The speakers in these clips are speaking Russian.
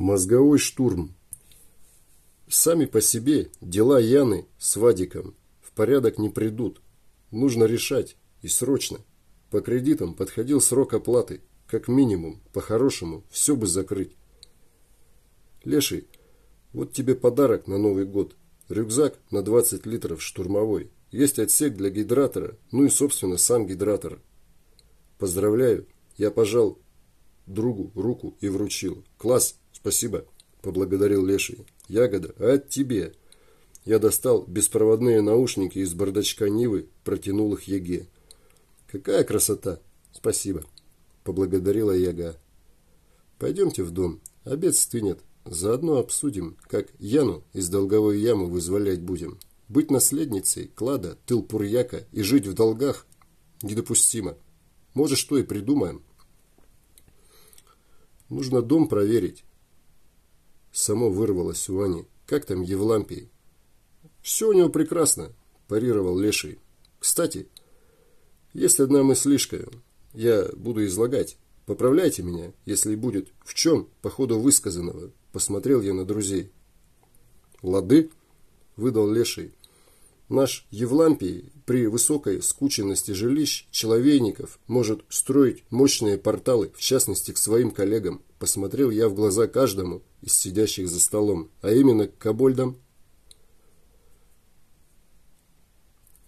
Мозговой штурм. Сами по себе дела Яны с Вадиком в порядок не придут. Нужно решать, и срочно. По кредитам подходил срок оплаты. Как минимум, по-хорошему, все бы закрыть. Леший, вот тебе подарок на Новый год. Рюкзак на 20 литров штурмовой. Есть отсек для гидратора, ну и, собственно, сам гидратор. Поздравляю, я пожал другу руку и вручил. Класс, спасибо, поблагодарил Леший. Ягода, а от тебе. Я достал беспроводные наушники из бардачка Нивы, протянул их Еге. Какая красота! Спасибо, поблагодарила Яга. Пойдемте в дом, обед стынет. Заодно обсудим, как Яну из долговой ямы вызволять будем. Быть наследницей клада Тылпурьяка и жить в долгах недопустимо. Может, что и придумаем. Нужно дом проверить. Само вырвалось у Ани. Как там Евлампий? Все у него прекрасно, парировал Леший. Кстати, есть одна мыслишка. Я буду излагать. Поправляйте меня, если будет в чем по ходу высказанного. Посмотрел я на друзей. Лады, выдал Леший. Наш Евлампий при высокой скученности жилищ человейников может строить мощные порталы, в частности к своим коллегам. Посмотрел я в глаза каждому из сидящих за столом, а именно к кобольдам.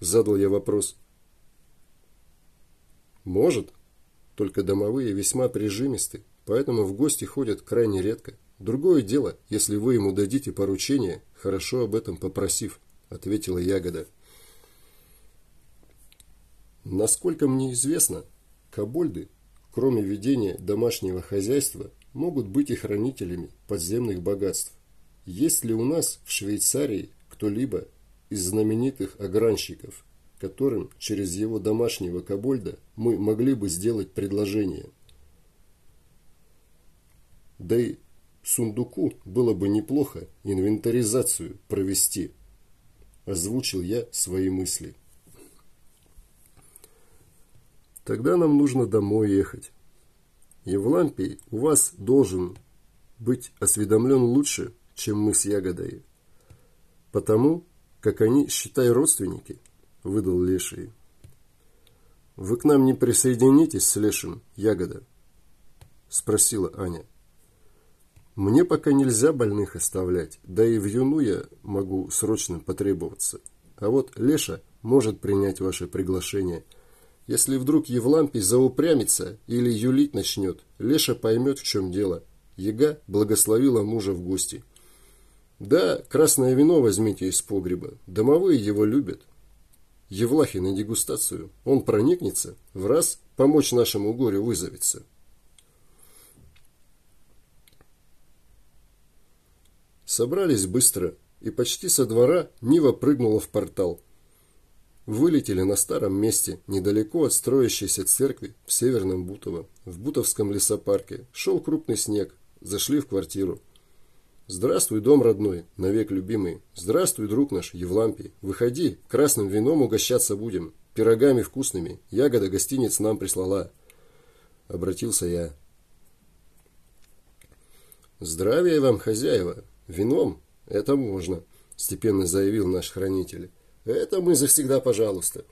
Задал я вопрос. Может, только домовые весьма прижимисты, поэтому в гости ходят крайне редко. Другое дело, если вы ему дадите поручение, хорошо об этом попросив ответила ягода. Насколько мне известно, кобольды, кроме ведения домашнего хозяйства, могут быть и хранителями подземных богатств. Есть ли у нас в Швейцарии кто-либо из знаменитых огранщиков, которым через его домашнего кобольда мы могли бы сделать предложение? Да и сундуку было бы неплохо инвентаризацию провести – Озвучил я свои мысли. Тогда нам нужно домой ехать. Евлампий у вас должен быть осведомлен лучше, чем мы с Ягодой. Потому, как они, считай, родственники, выдал Леший. Вы к нам не присоединитесь с Лешим, Ягода? Спросила Аня. Мне пока нельзя больных оставлять, да и в юну я могу срочно потребоваться. А вот Леша может принять ваше приглашение. Если вдруг Евлампий заупрямится или юлить начнет, Леша поймет, в чем дело. Ега благословила мужа в гости. Да, красное вино возьмите из погреба. Домовые его любят. Евлахи на дегустацию. Он проникнется, в раз помочь нашему горю вызовется. Собрались быстро, и почти со двора Нива прыгнула в портал. Вылетели на старом месте, недалеко от строящейся церкви в Северном Бутово. В Бутовском лесопарке шел крупный снег, зашли в квартиру. «Здравствуй, дом родной, навек любимый. Здравствуй, друг наш, Евлампий. Выходи, красным вином угощаться будем, пирогами вкусными. Ягода гостиниц нам прислала». Обратился я. «Здравия вам, хозяева!» Вином? Это можно, степенно заявил наш хранитель. Это мы завсегда пожалуйста.